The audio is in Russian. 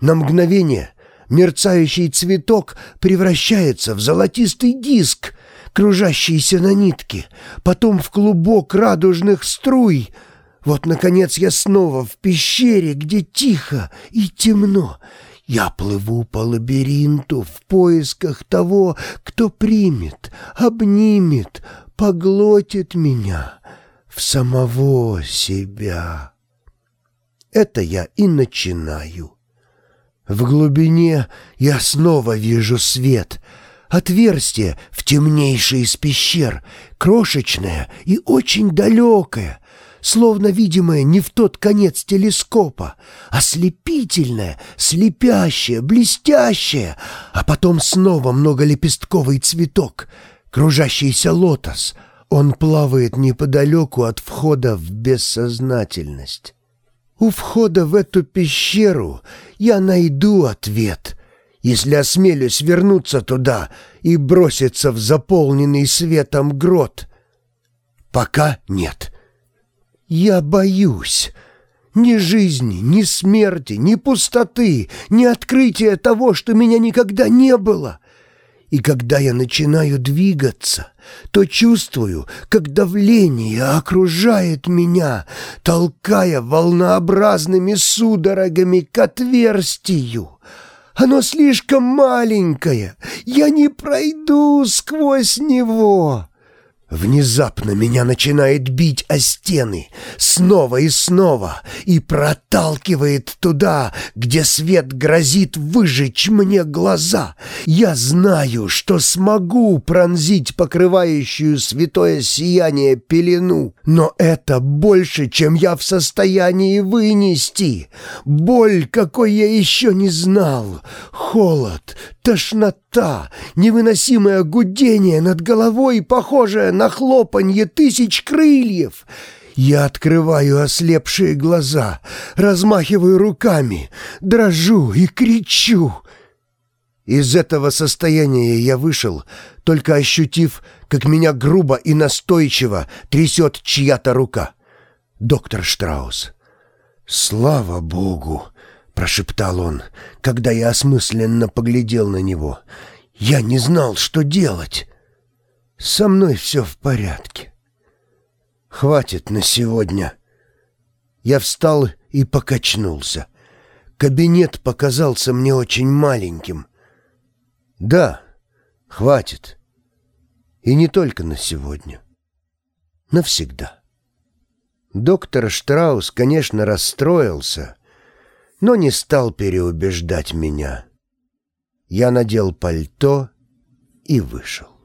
На мгновение мерцающий цветок превращается в золотистый диск, кружащийся на нитке, потом в клубок радужных струй. Вот, наконец, я снова в пещере, где тихо и темно. Я плыву по лабиринту в поисках того, кто примет, обнимет, поглотит меня в самого себя. Это я и начинаю. В глубине я снова вижу свет. Отверстие в темнейшей из пещер, крошечное и очень далекое, словно видимое не в тот конец телескопа, ослепительное, слепящее, блестящее, а потом снова многолепестковый цветок, кружащийся лотос. Он плавает неподалеку от входа в бессознательность. У входа в эту пещеру я найду ответ, если осмелюсь вернуться туда и броситься в заполненный светом грот. Пока нет. Я боюсь. Ни жизни, ни смерти, ни пустоты, ни открытия того, что меня никогда не было — и когда я начинаю двигаться, то чувствую, как давление окружает меня, толкая волнообразными судорогами к отверстию. Оно слишком маленькое, я не пройду сквозь него. Внезапно меня начинает бить о стены снова и снова и проталкивает туда, где свет грозит выжечь мне глаза. Я знаю, что смогу пронзить покрывающую святое сияние пелену, но это больше, чем я в состоянии вынести. Боль, какой я еще не знал, холод, тошнота, невыносимое гудение над головой, похожее на хлопанье тысяч крыльев. Я открываю ослепшие глаза, размахиваю руками, дрожу и кричу. Из этого состояния я вышел, только ощутив, как меня грубо и настойчиво трясет чья-то рука. Доктор Штраус. «Слава Богу!» Прошептал он, когда я осмысленно поглядел на него. «Я не знал, что делать. Со мной все в порядке. Хватит на сегодня». Я встал и покачнулся. Кабинет показался мне очень маленьким. «Да, хватит. И не только на сегодня. Навсегда». Доктор Штраус, конечно, расстроился — но не стал переубеждать меня. Я надел пальто и вышел.